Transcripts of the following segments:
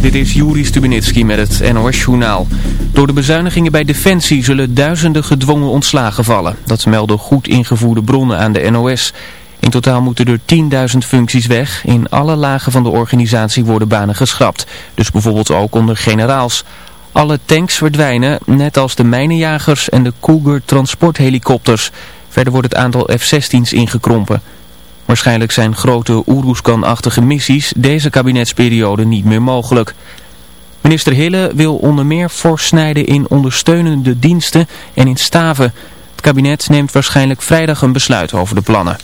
Dit is Juri Stubenitski met het NOS-journaal. Door de bezuinigingen bij Defensie zullen duizenden gedwongen ontslagen vallen. Dat melden goed ingevoerde bronnen aan de NOS. In totaal moeten er 10.000 functies weg. In alle lagen van de organisatie worden banen geschrapt. Dus bijvoorbeeld ook onder generaals. Alle tanks verdwijnen, net als de mijnenjagers en de Cougar transporthelikopters. Verder wordt het aantal F-16's ingekrompen. Waarschijnlijk zijn grote Oeruzkan-achtige missies deze kabinetsperiode niet meer mogelijk. Minister Hille wil onder meer fors snijden in ondersteunende diensten en in staven. Het kabinet neemt waarschijnlijk vrijdag een besluit over de plannen.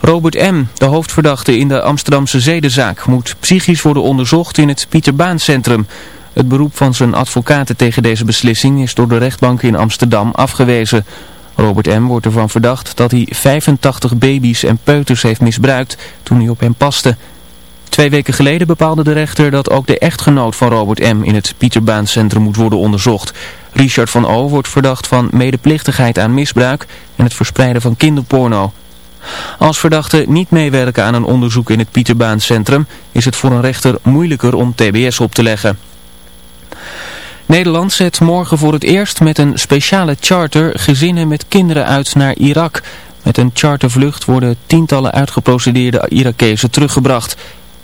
Robert M., de hoofdverdachte in de Amsterdamse zedenzaak, moet psychisch worden onderzocht in het Pieterbaancentrum. Het beroep van zijn advocaten tegen deze beslissing is door de rechtbank in Amsterdam afgewezen. Robert M. wordt ervan verdacht dat hij 85 baby's en peuters heeft misbruikt toen hij op hem paste. Twee weken geleden bepaalde de rechter dat ook de echtgenoot van Robert M. in het Pieterbaancentrum moet worden onderzocht. Richard van O. wordt verdacht van medeplichtigheid aan misbruik en het verspreiden van kinderporno. Als verdachten niet meewerken aan een onderzoek in het Pieterbaancentrum is het voor een rechter moeilijker om tbs op te leggen. Nederland zet morgen voor het eerst met een speciale charter gezinnen met kinderen uit naar Irak. Met een chartervlucht worden tientallen uitgeprocedeerde Irakezen teruggebracht.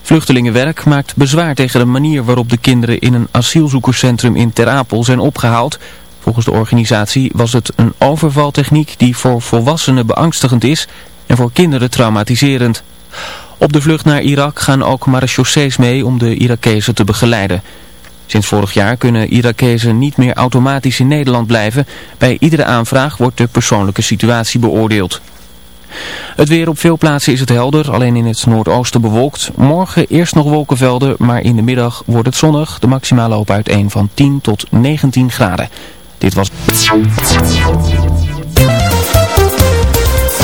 Vluchtelingenwerk maakt bezwaar tegen de manier waarop de kinderen in een asielzoekerscentrum in Ter Apel zijn opgehaald. Volgens de organisatie was het een overvaltechniek die voor volwassenen beangstigend is en voor kinderen traumatiserend. Op de vlucht naar Irak gaan ook marechaussees mee om de Irakezen te begeleiden. Sinds vorig jaar kunnen Irakezen niet meer automatisch in Nederland blijven. Bij iedere aanvraag wordt de persoonlijke situatie beoordeeld. Het weer op veel plaatsen is het helder, alleen in het noordoosten bewolkt. Morgen eerst nog wolkenvelden, maar in de middag wordt het zonnig. De maximale loop uiteen van 10 tot 19 graden. Dit was...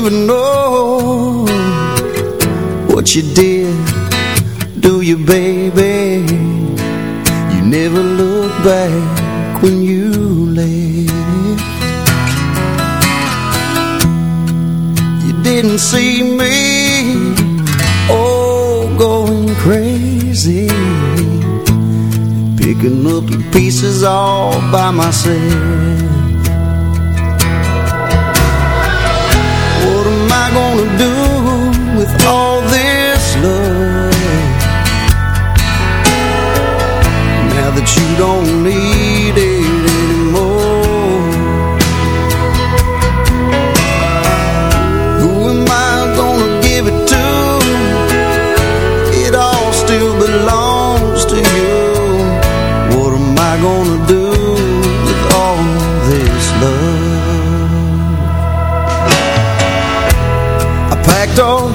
Even know what you did, do you, baby? You never look back when you left. You didn't see me, oh, going crazy, picking up the pieces all by myself. all this love Now that you don't need it anymore Who am I gonna give it to? It all still belongs to you What am I gonna do with all this love? I packed all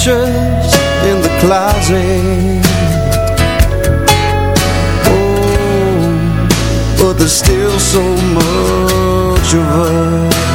pictures in the closet. Oh, but there's still so much of us.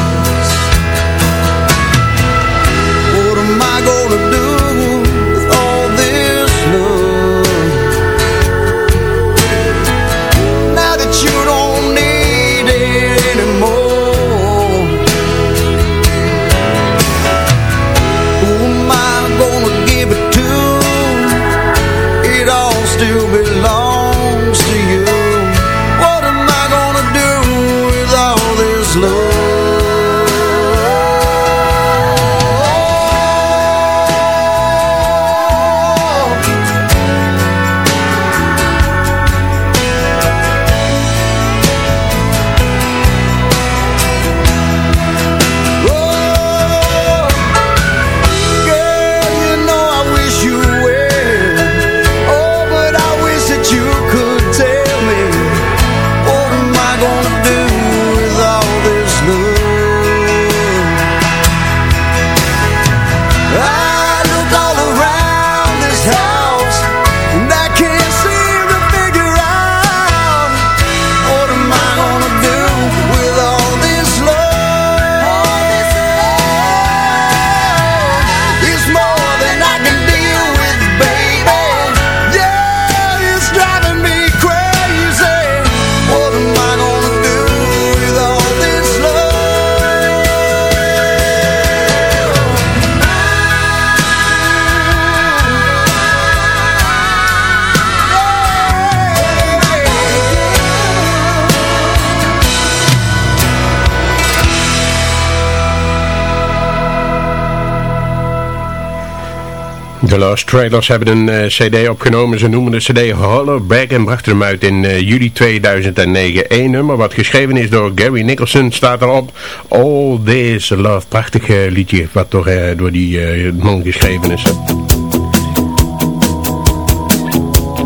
Ghost Trailers hebben een eh, cd opgenomen. Ze noemen de cd Hollow Back en brachten hem uit in eh, juli 2009. Eén nummer wat geschreven is door Gary Nicholson staat erop. All This Love. Prachtig eh, liedje wat door, door die man geschreven is.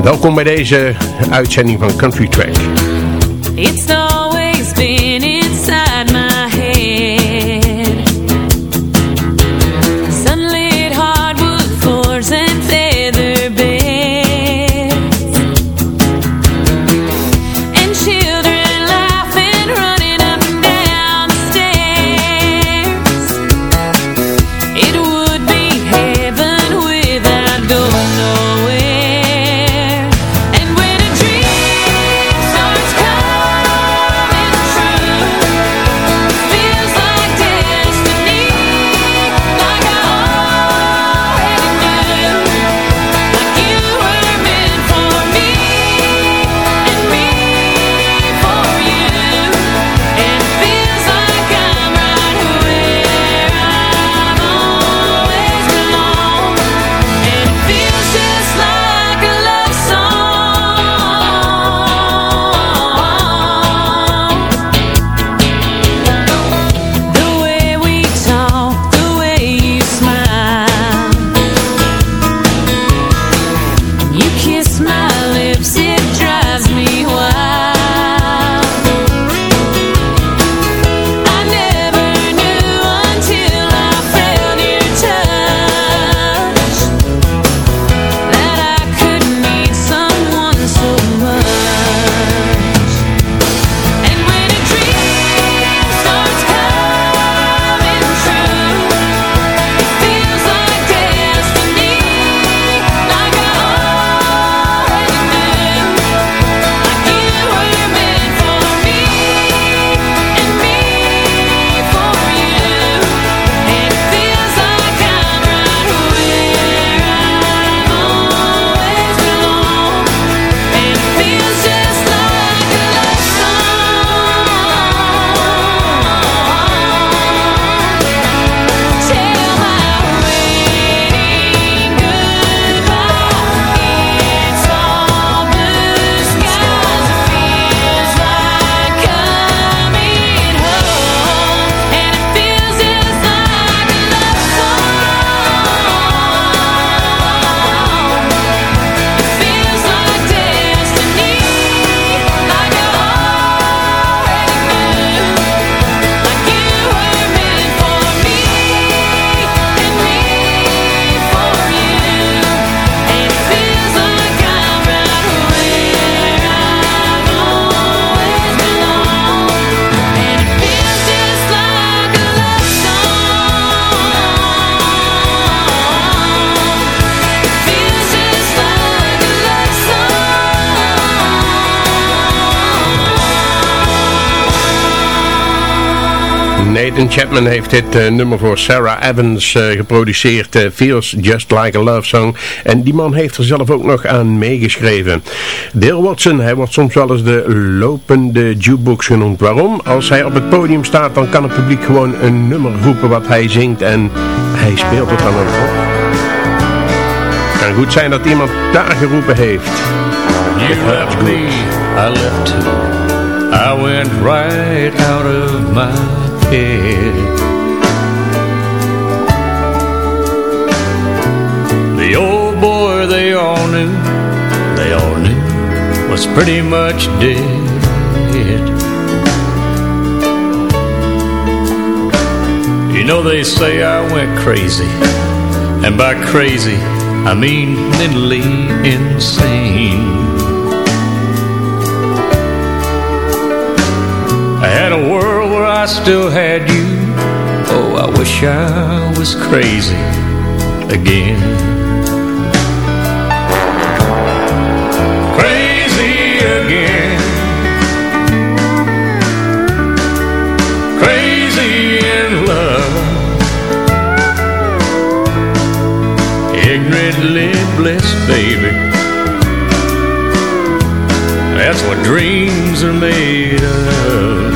Welkom bij deze uitzending van Country Track. It's Chapman heeft dit eh, nummer voor Sarah Evans uh, geproduceerd. Uh, Feels Just Like a Love Song. En die man heeft er zelf ook nog aan meegeschreven. Dale Watson, hij wordt soms wel eens de lopende jukebox genoemd. Waarom? Als hij op het podium staat, dan kan het publiek gewoon een nummer roepen wat hij zingt. En hij speelt het dan ook. Het kan goed zijn dat iemand daar geroepen heeft. You left me, I left. I went right out of my head The old boy they all knew, they all knew Was pretty much dead. You know they say I went crazy And by crazy I mean mentally insane. I had a I still had you. Oh, I wish I was crazy again. Crazy again. Crazy in love. Ignorantly blessed, baby. That's what dreams are made of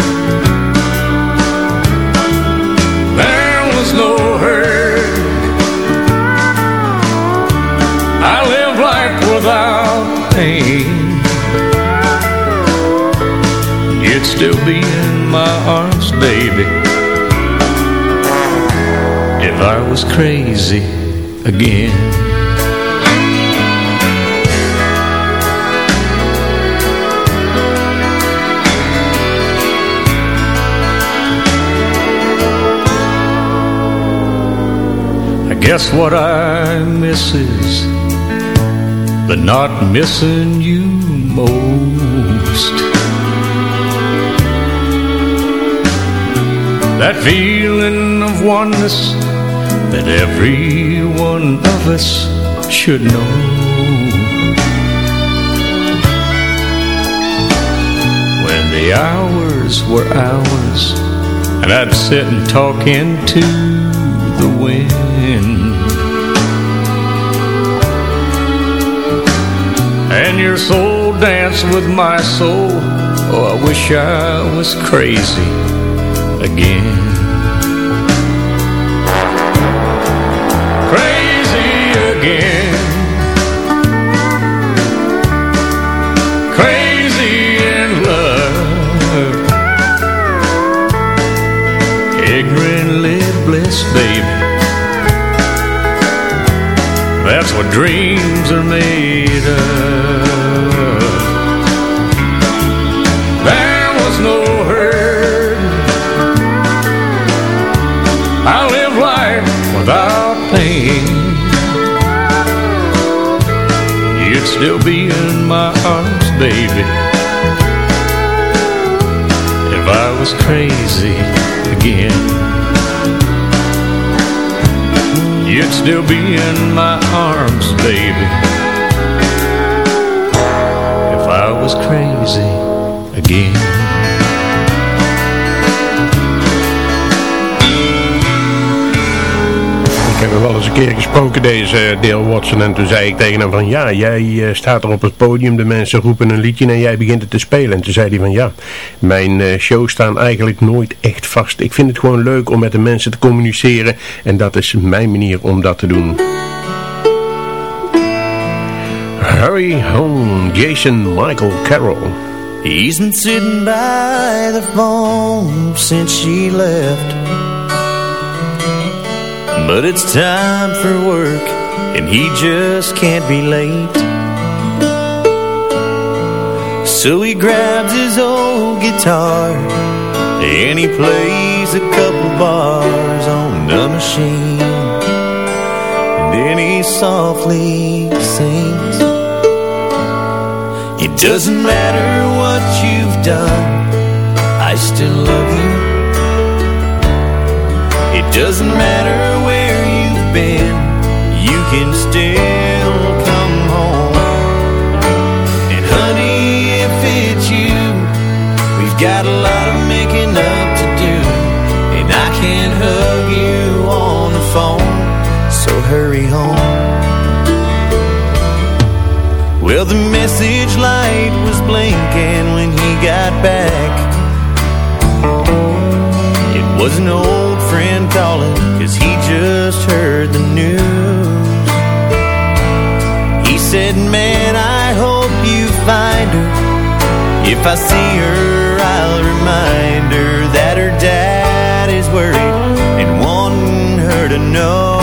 no hurt. I live life without pain. You'd still be in my arms, baby. If I was crazy again Guess what I miss is the not missing you most. That feeling of oneness that every one of us should know. When the hours were hours and I'd sit and talk into the wind. And your soul danced with my soul. Oh, I wish I was crazy again. Crazy again. Crazy in love. Ignorantly That's what dreams are made of. There was no hurt. I live life without pain. You'd still be in my arms, baby If I was crazy again You'd still be in my arms, baby If I was crazy again Ik heb hem wel eens een keer gesproken, deze Dale Watson. En toen zei ik tegen hem van, ja, jij eh, staat er op het podium, de mensen roepen een liedje en jij begint het te spelen. En toen zei hij van, ja, mijn uh, shows staan eigenlijk nooit echt vast. Ik vind het gewoon leuk om met de mensen te communiceren. En dat is mijn manier om dat te doen. Hurry home, Jason Michael Carroll. He's been sitting by the phone since she left But it's time for work And he just can't be late So he grabs his old guitar And he plays a couple bars on the machine. And then he softly sings. It doesn't matter what you've done I still love you. It doesn't matter where you've been You can still again when he got back. It was an old friend calling, cause he just heard the news. He said, man, I hope you find her. If I see her, I'll remind her that her dad is worried and wanting her to know.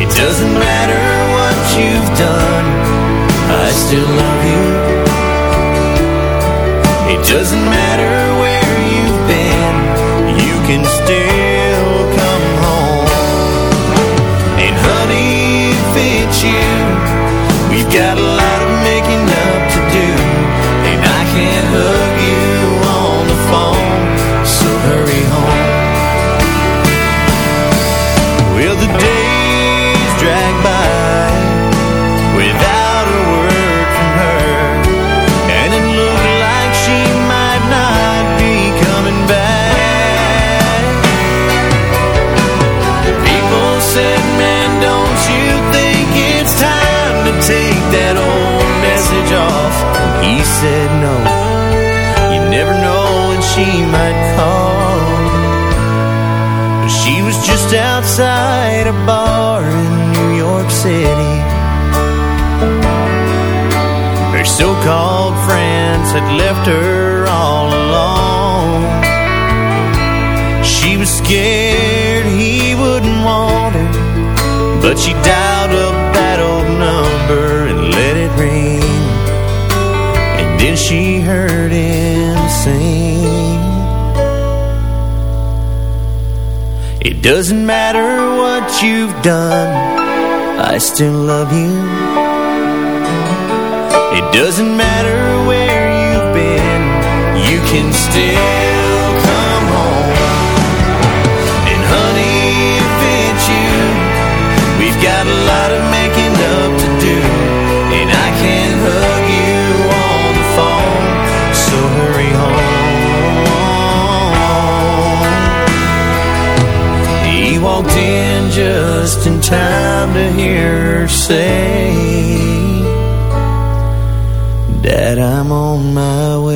It doesn't matter I still love you. It doesn't matter where you've been, you can still said, no, you never know when she might call. But she was just outside a bar in New York City. Her so-called friends had left her all alone. She was scared he wouldn't want her, but she dialed she heard him sing. It doesn't matter what you've done, I still love you. It doesn't matter where you've been, you can still in just in time to hear her say, Dad, I'm on my way.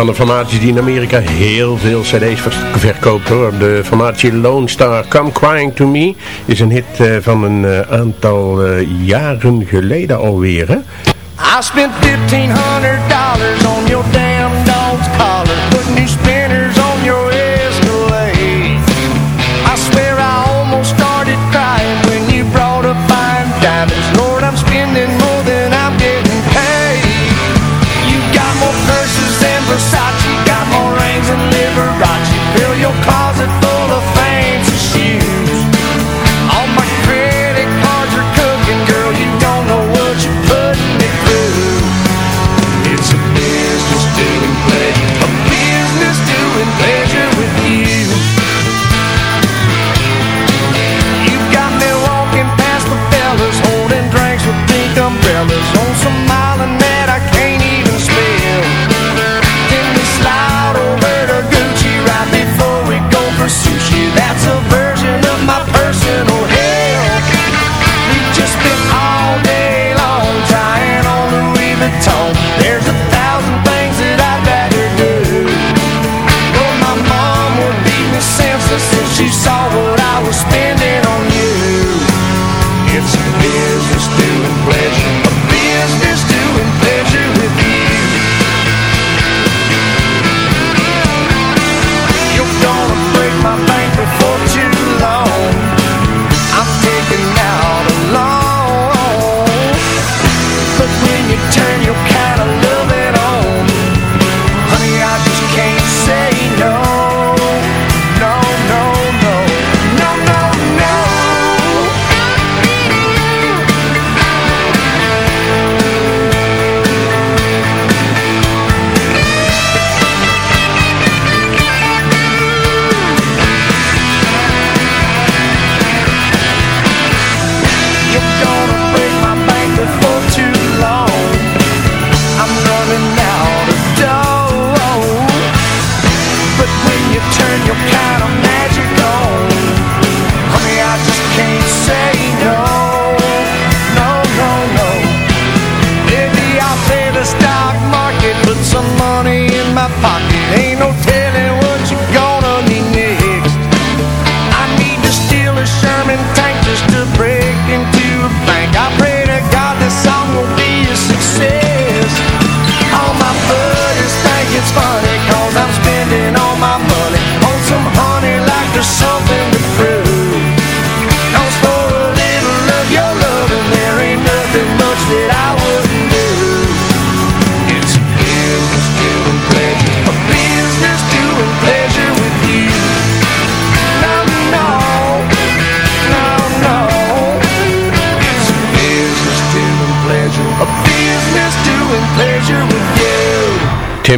Van de formaties die in Amerika heel veel cd's verkoopt hoor. De formatie Lone Star Come Crying To Me is een hit eh, van een eh, aantal eh, jaren geleden alweer hè. I spent $1,500 on your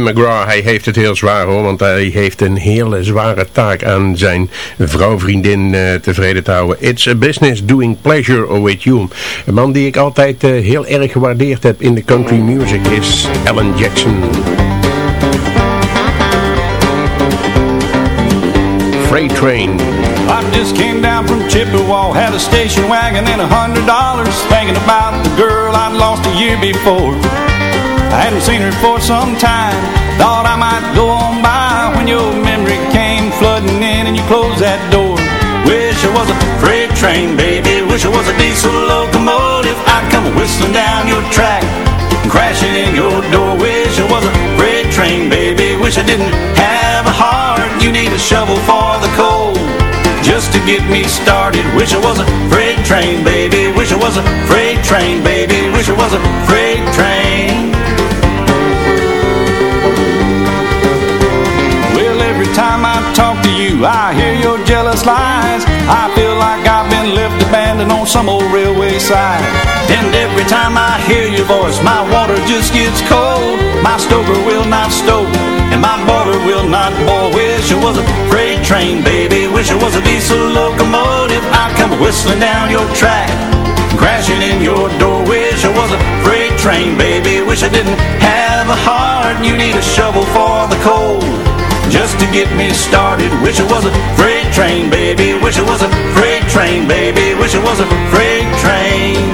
McGraw, hij heeft het heel zwaar hoor, want hij heeft een hele zware taak aan zijn vrouw-vriendin eh, tevreden te houden. It's a business doing pleasure with you. Een man die ik altijd eh, heel erg gewaardeerd heb in de country music is Alan Jackson. Freight Train. I just came down from Chippewa, had a station wagon and a hundred dollars, thinking about the girl I'd lost a year before. I hadn't seen her for some time, thought I might go on by when your memory came flooding in and you closed that door. Wish I was a freight train, baby, wish I was a diesel locomotive. I'd come whistling down your track, crashing in your door. Wish I was a freight train, baby, wish I didn't have a heart. You need a shovel for the coal just to get me started. Wish I was a freight train, baby. Wish I was a freight train, baby. Wish I was a freight train. Jealous lies. I feel like I've been left abandoned on some old railway side. And every time I hear your voice, my water just gets cold. My stover will not stoke, and my boiler will not boil. Wish it was a freight train, baby. Wish it was a diesel locomotive. I'd come whistling down your track, crashing in your door. Wish it was a freight train, baby. Wish I didn't have a heart. You need a shovel for the coal just to get me started. Wish it was a freight train, baby. Wish it was a freight train, baby. Wish it was a freight train.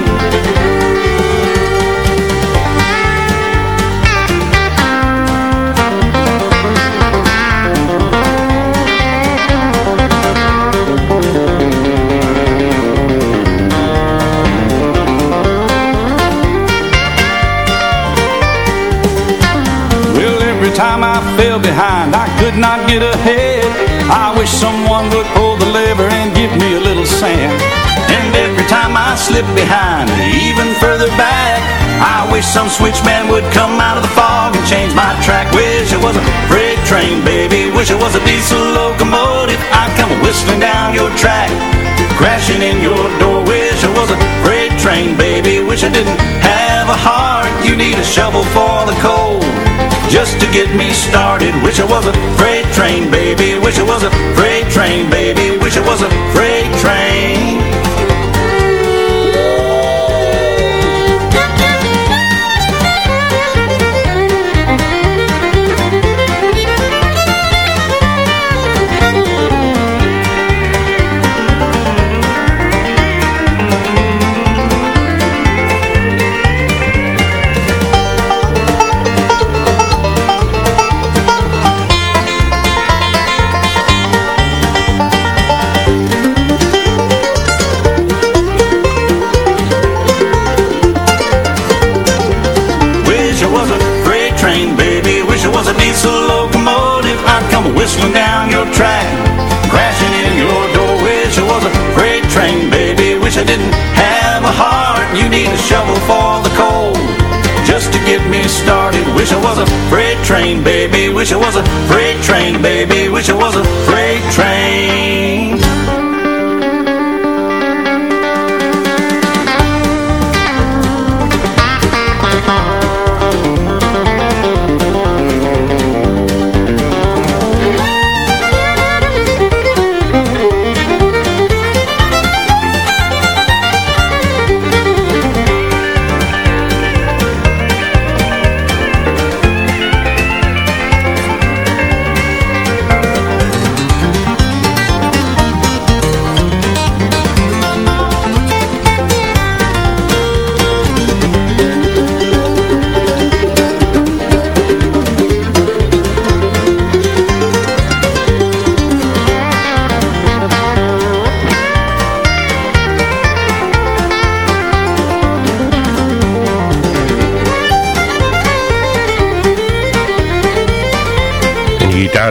time I fell behind I could not get ahead I wish someone would pull the lever and give me a little sand. And every time I slip behind, even further back, I wish some switchman would come out of the fog and change my track. Wish it was a freight train, baby. Wish it was a diesel locomotive. I'd come whistling down your track, crashing in your door. Wish it was a freight train, baby. Wish I didn't have a heart. You need a shovel for the coal just to get me started. Wish it was a freight train, baby. Wish it was a freight train, baby. Wish it was a freight train.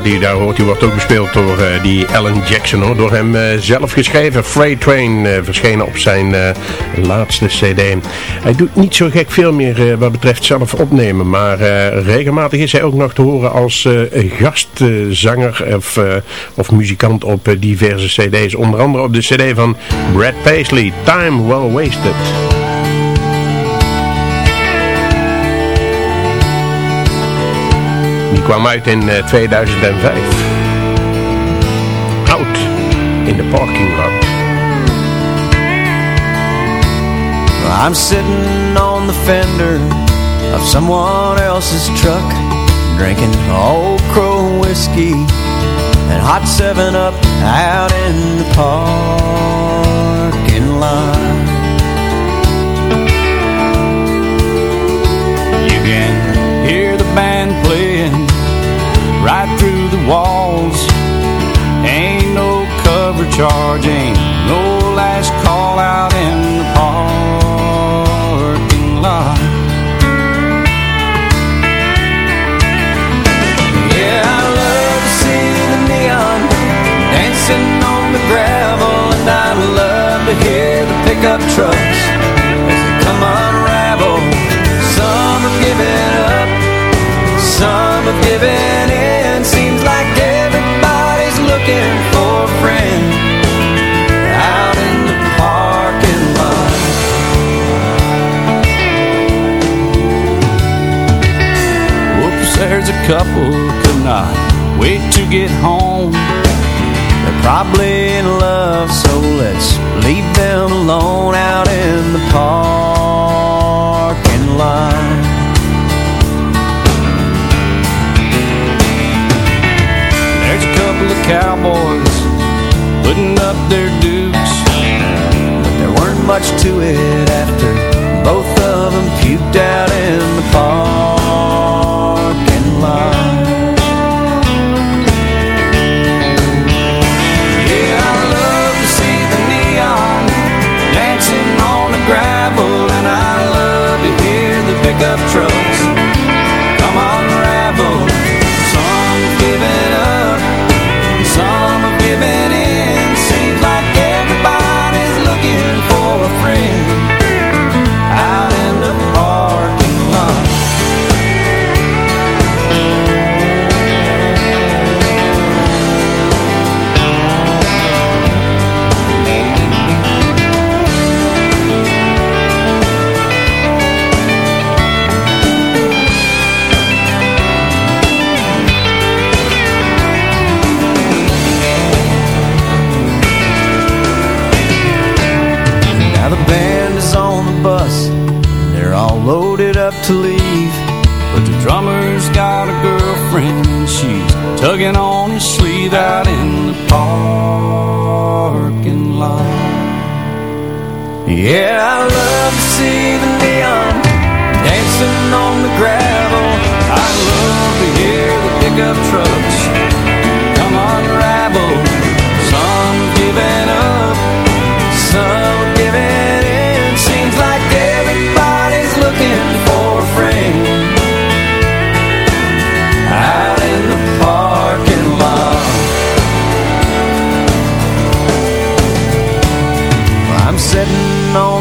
Die daar hoort, die wordt ook bespeeld door eh, die Alan Jackson, hoor, door hem eh, zelf geschreven. Freight Train eh, verschenen op zijn laatste cd. Hij doet niet zo gek veel meer wat betreft zelf opnemen, maar regelmatig is hij ook nog te horen als gastzanger of, of muzikant op diverse cd's. Onder andere op de cd van Brad Paisley, Time Well Wasted. Die kwam uit in eh, 2005. Out in the parking lot. I'm sitting on the fender of someone else's truck, drinking Old Crow whiskey and hot 7 up out in the parking lot. Playing right through the walls. Ain't no cover charge, ain't no last call out in the parking lot. Yeah, I love to see the neon dancing on the gravel, and I love to hear the pickup trucks have in. Seems like everybody's looking for a friend out in the parking lot. There's a couple wait to get home. They're probably in love, so let's leave them alone out in the parking lot. Cowboys putting up their dukes. But there weren't much to it after both of them puked out in the parking to leave. But the drummer's got a girlfriend and she's tugging on his sleeve out in the parking lot. Yeah, I love to see the neon dancing on the gravel. I love to hear the pickup trucks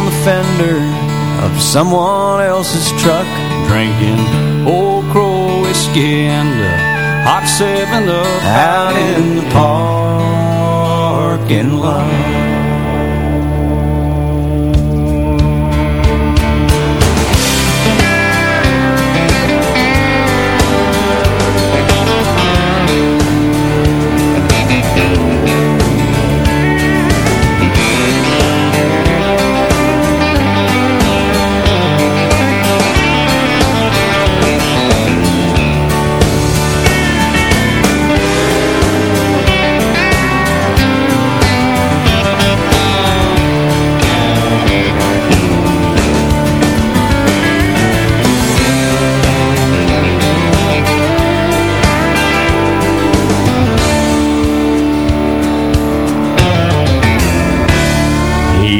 the fender of someone else's truck, Drinking Old Crow whiskey and a hot seven up out in the parking lot.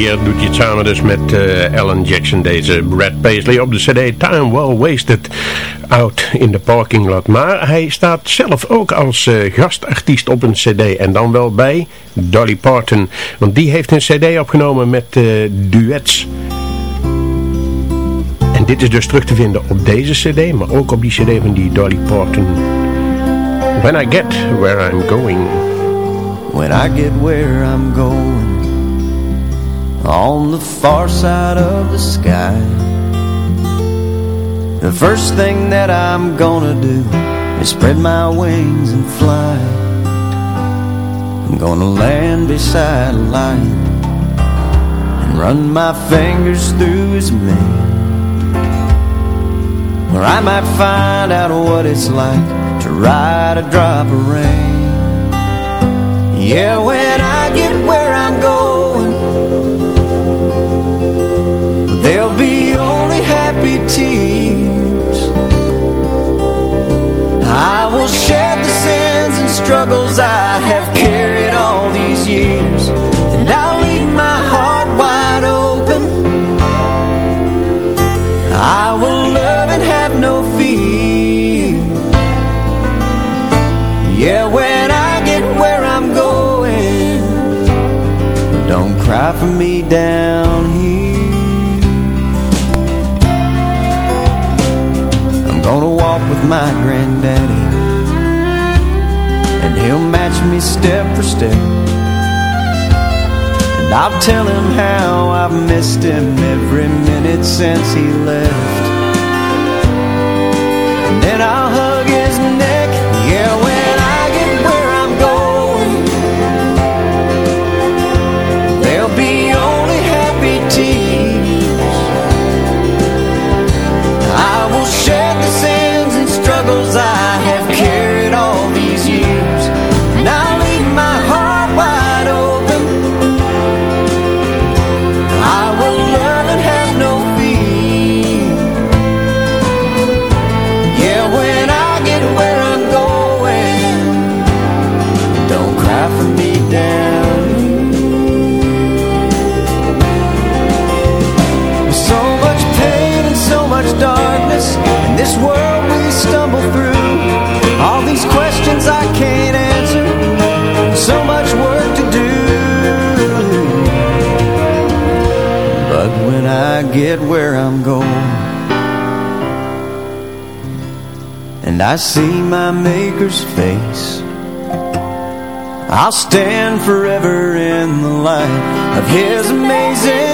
Hier doet hij het samen dus met eh, Alan Jackson, deze Brad Paisley op de cd Time Well Wasted Out in de Parking Lot. Maar hij staat zelf ook als eh, gastartiest op een cd en dan wel bij Dolly Parton. Want die heeft een cd opgenomen met eh, duets. En dit is dus terug te vinden op deze cd, maar ook op die cd van die Dolly Parton. When I Get Where I'm Going. When I get where I'm going On the far side of the sky. The first thing that I'm gonna do Is spread my wings and fly. I'm gonna land beside a lion And run my fingers through his mane. Where I might find out what it's like To ride a drop of rain. Yeah, when I get where I'm going struggles I have carried all these years. And I'll leave my heart wide open. I will love and have no fear. Yeah, when I get where I'm going Don't cry for me down here. I'm gonna walk with my granddaddy he'll me step for step. And I'll tell him how I've missed him every minute since he left. And then I'll I get where I'm going. And I see my Maker's face. I'll stand forever in the light of His amazing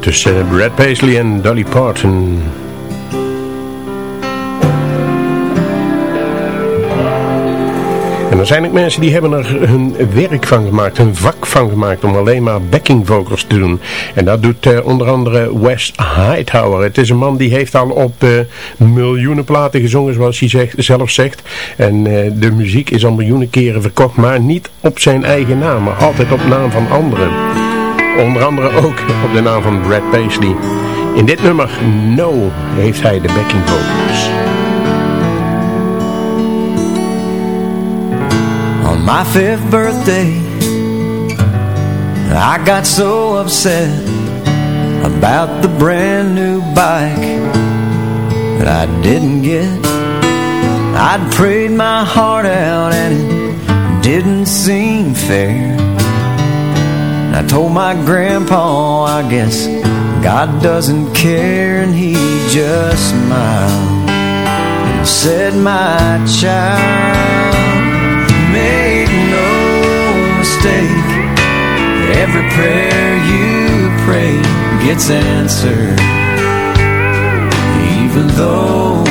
tussen Brad Paisley en Dolly Parton. En er zijn ook mensen die hebben er hun werk van gemaakt, hun vak van gemaakt om alleen maar backing vocals te doen. En dat doet uh, onder andere Wes Hightower. Het is een man die heeft al op uh, miljoenen platen gezongen zoals hij zelf zegt. En uh, de muziek is al miljoenen keren verkocht, maar niet op zijn eigen naam, maar altijd op naam van anderen. Onder andere ook op de naam van Brad Paisley. In dit nummer, No, heeft hij de backing vocals. On my fifth birthday I got so upset About the brand new bike That I didn't get I'd prayed my heart out And it didn't seem fair I told my grandpa I guess God doesn't care And he just smiled And said my child Make no mistake. Every prayer you pray Gets answered Even though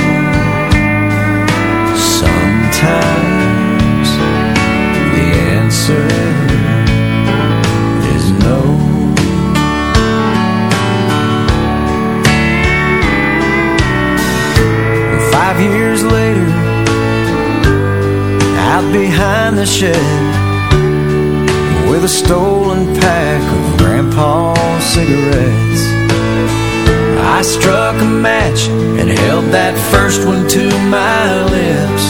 Sometimes The answer years later Out behind the shed With a stolen pack of Grandpa's cigarettes I struck a match and held that first one to my lips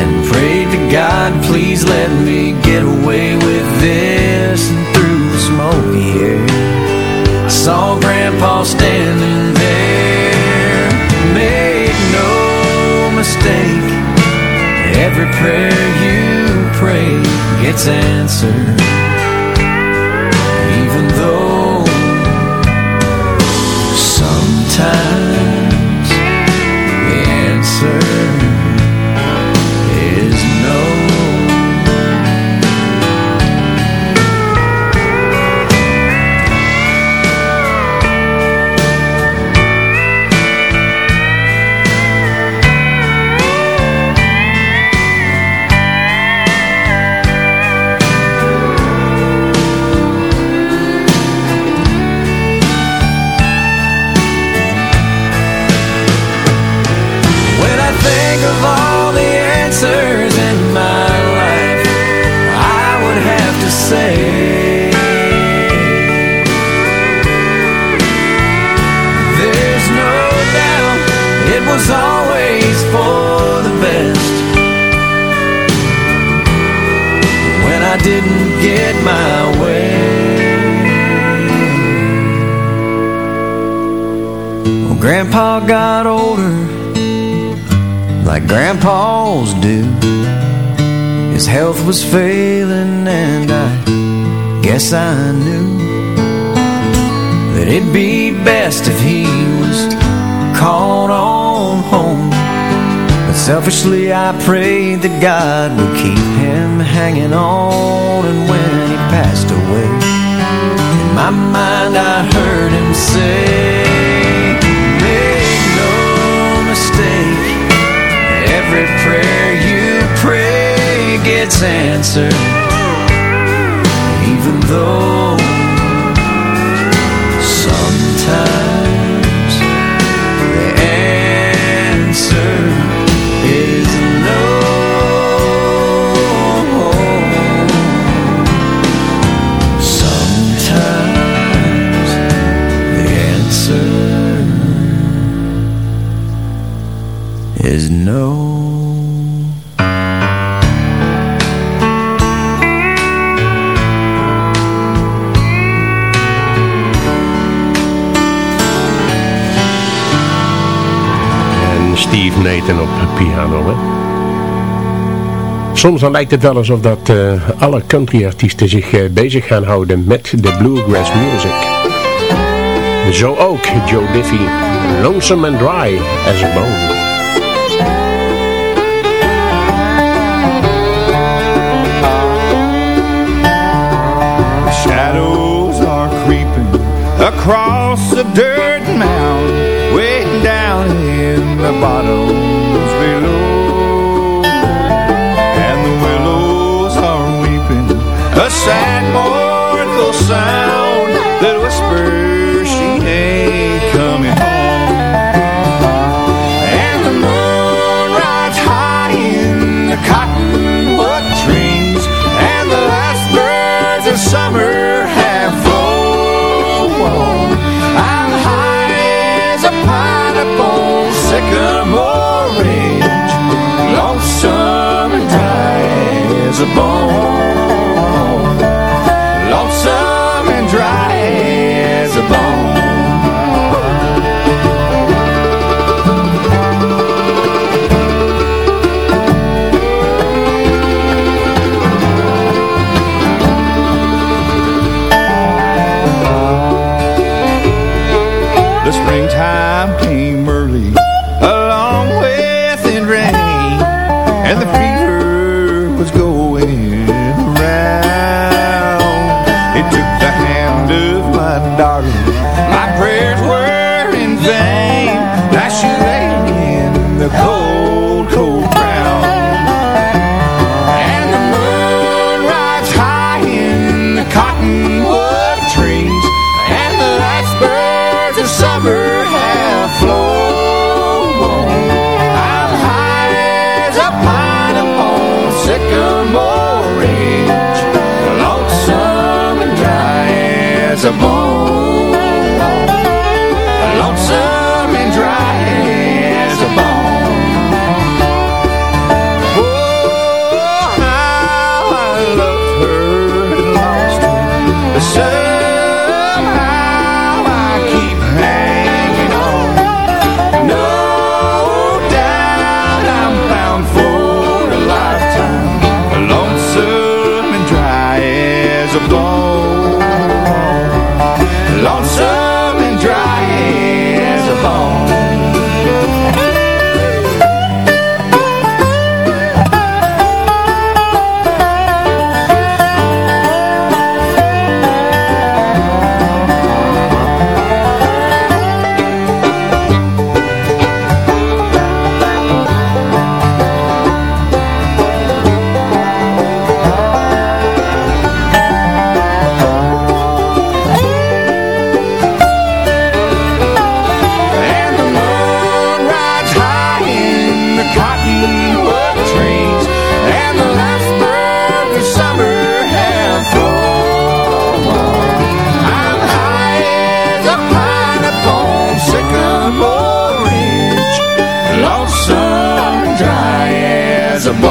And prayed to God, please let me get away with this And through the smoky air. I saw Grandpa standing there Every prayer you pray gets answered grandpas do. His health was failing, and I guess I knew that it'd be best if he was called on home. But selfishly, I prayed that God would keep him hanging on, and when he passed away, in my mind, I heard him say, gets answered Even though Sometimes The answer is no Sometimes The answer is no. Nathan op piano. Soms dan lijkt het wel alsof dat eh, alle countryartiesten zich eh, bezig gaan houden met de bluegrass music. Zo ook Joe Diffie, Lonesome and Dry as a Bone. Shadows are creeping across the dirt mound, down in the bottoms below. And the willows are weeping, a sad mournful sound my prayers were in vain. She lay in the cold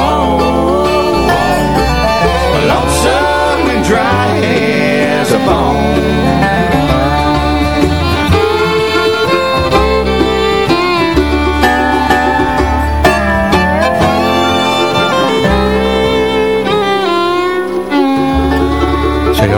bone. Lonesome and dry as a bone.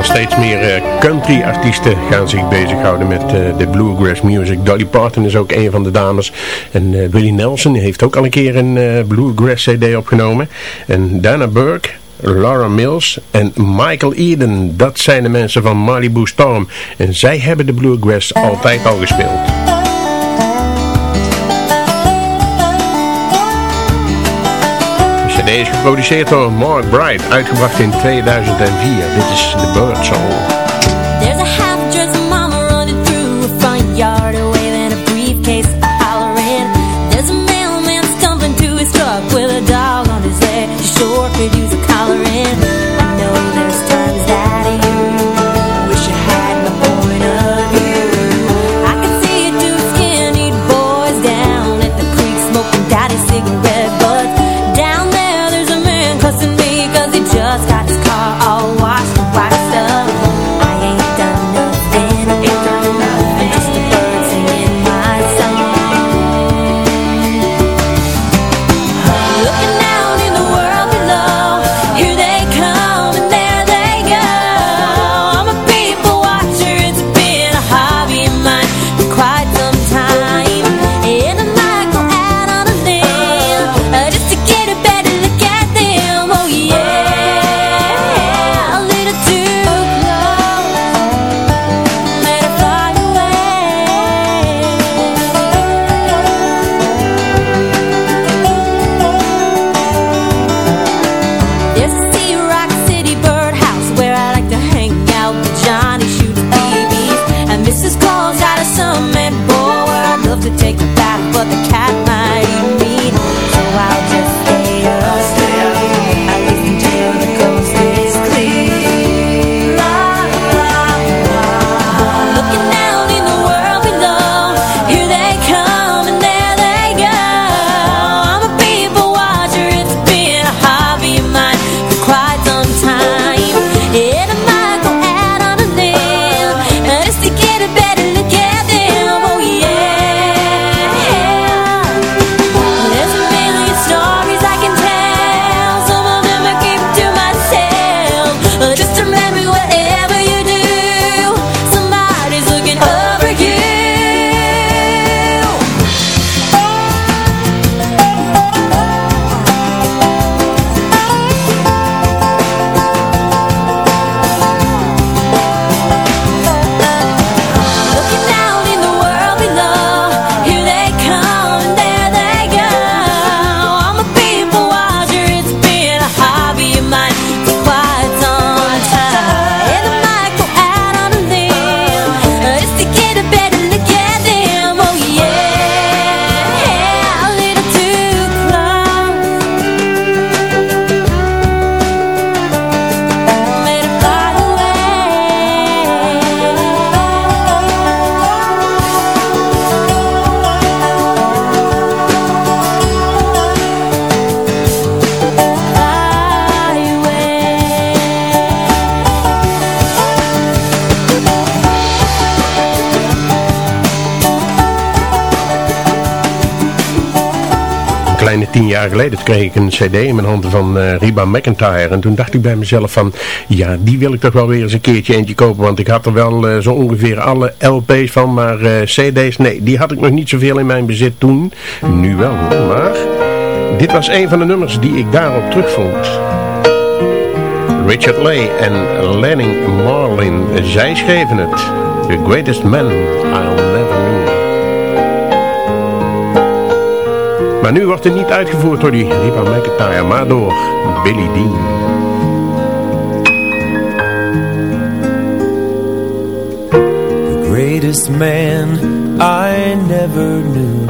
Steeds meer eh, country artiesten gaan zich bezighouden met eh, de bluegrass music. Dolly Parton is ook een van de dames. En eh, Willie Nelson heeft ook al een keer een bluegrass cd opgenomen. En Dana Burke, Laura Mills en Michael Eden. Dat zijn de mensen van Malibu Storm. En zij hebben de bluegrass altijd al gespeeld. De cd is geproduceerd door Mark Bright, uitgebracht in 2004. Dit is The Bird Song. There's a half-dressed mama running through a front yard waving a briefcase hollering. There's a mailman stumbling to his truck with a dog on his leg. Sure could kleine tien jaar geleden kreeg ik een cd in mijn handen van eh Reba McIntyre. En toen dacht ik bij mezelf van, ja, die wil ik toch wel weer eens een keertje eentje kopen. Want ik had er wel eh, zo ongeveer alle LP's van, maar eh, cd's, nee, die had ik nog niet zoveel in mijn bezit toen. Nu wel, maar dit was een van de nummers die ik daarop terugvond. Richard Lay en Lenning Marlin, zij schreven het. The greatest man I'll Maar nu wordt het niet uitgevoerd door die Reba McIntyre, maar door Billy Dean. The greatest man I never knew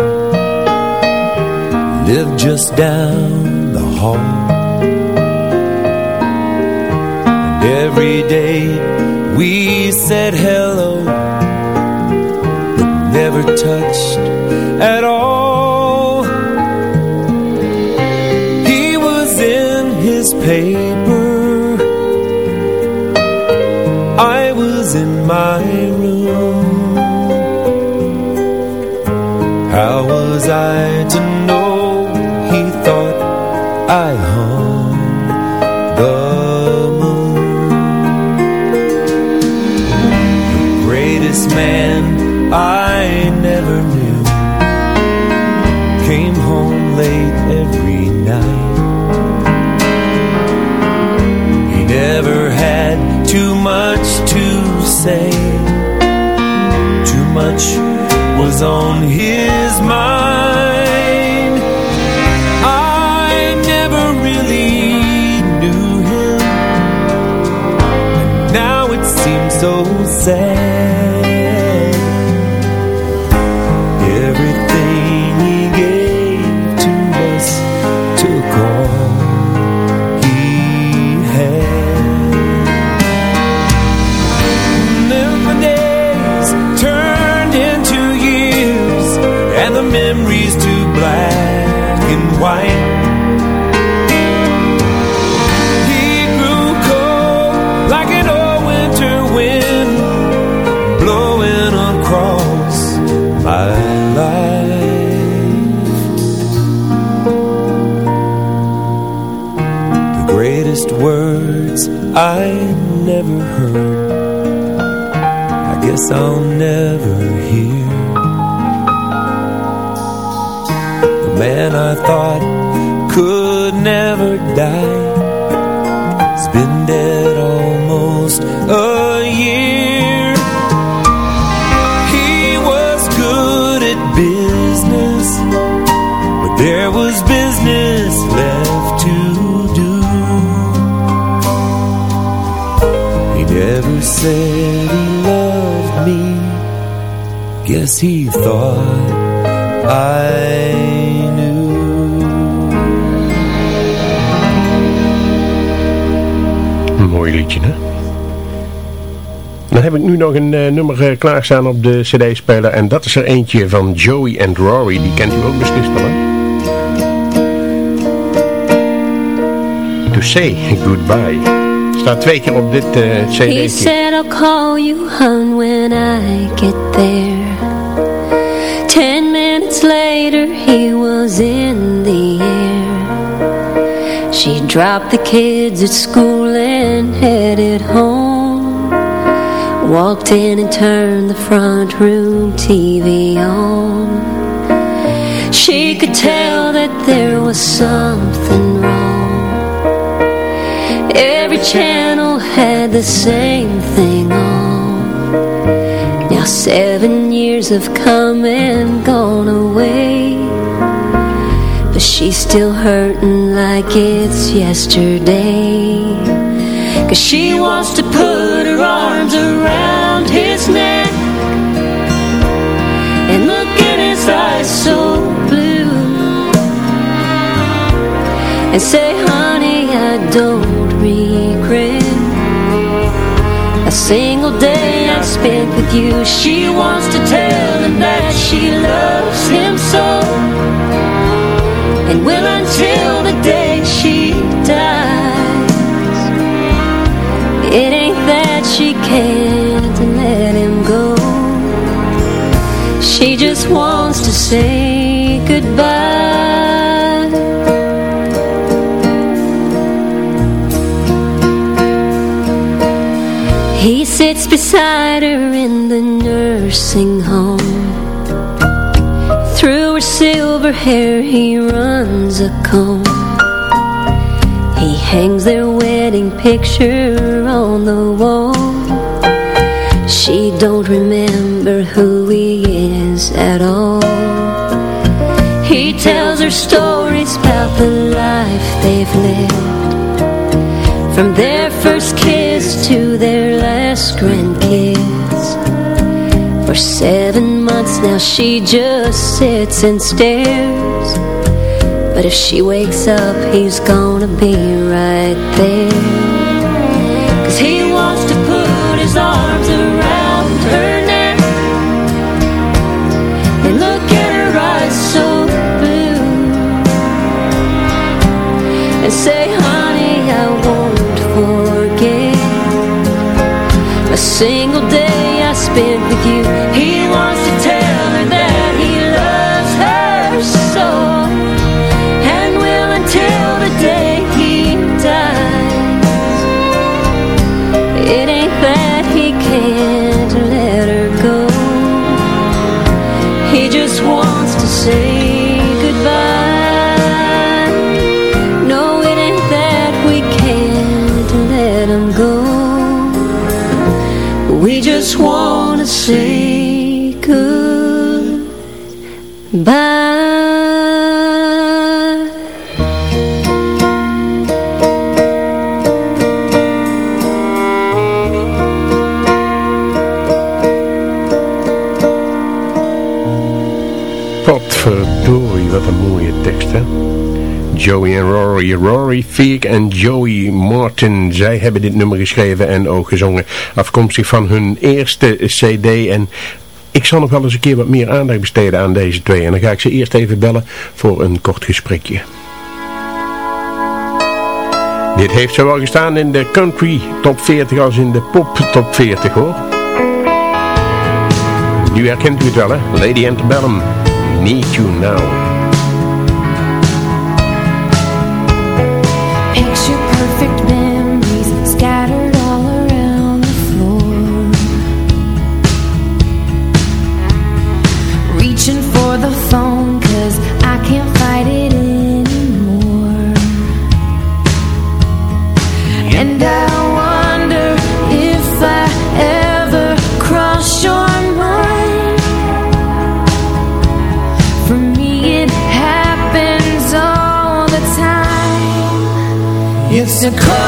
lived just down the hall. And every day we said hello, but never touched at all. Paper. I was in my room. How was I to know much was on his mind. I never really knew him. Now it seems so sad. I never heard. I guess I'll never hear. The man I thought could never die said he loved me. Guess he thought I knew. Mooi liedje, hè? Dan heb ik nu nog een uh, nummer uh, klaarstaan op de cd-speler. En dat is er eentje van Joey and Rory. Die kent u ook beslist wel, hè? To Say Goodbye. Staat twee keer op dit uh. He said I'll call you hon when I get there. Ten minutes later he was in the air. She dropped the kids at school and headed home. Walked in and turned the front room TV on. She could tell that there was something. Channel had the same thing on. Now seven years have come and gone away. But she's still hurting like it's yesterday. Cause she wants to put her arms around his neck. And look in his eyes so blue. And say, honey, I don't single day I spent with you. She wants to tell him that she loves him so, and will until the day she dies. It ain't that she can't let him go. She just wants to say goodbye. Sits beside her in the nursing home. Through her silver hair he runs a comb. He hangs their wedding picture on the wall. She don't remember who he is at all. He tells her stories seven months now she just sits and stares. But if she wakes up he's gonna be right there Joey en Rory. Rory Feek en Joey Martin. Zij hebben dit nummer geschreven en ook gezongen. Afkomstig van hun eerste cd. En ik zal nog wel eens een keer wat meer aandacht besteden aan deze twee. En dan ga ik ze eerst even bellen voor een kort gesprekje. Dit heeft zowel gestaan in de country top 40 als in de pop top 40 hoor. Nu herkent u het wel hè. Lady Antebellum. Need You Now. It's a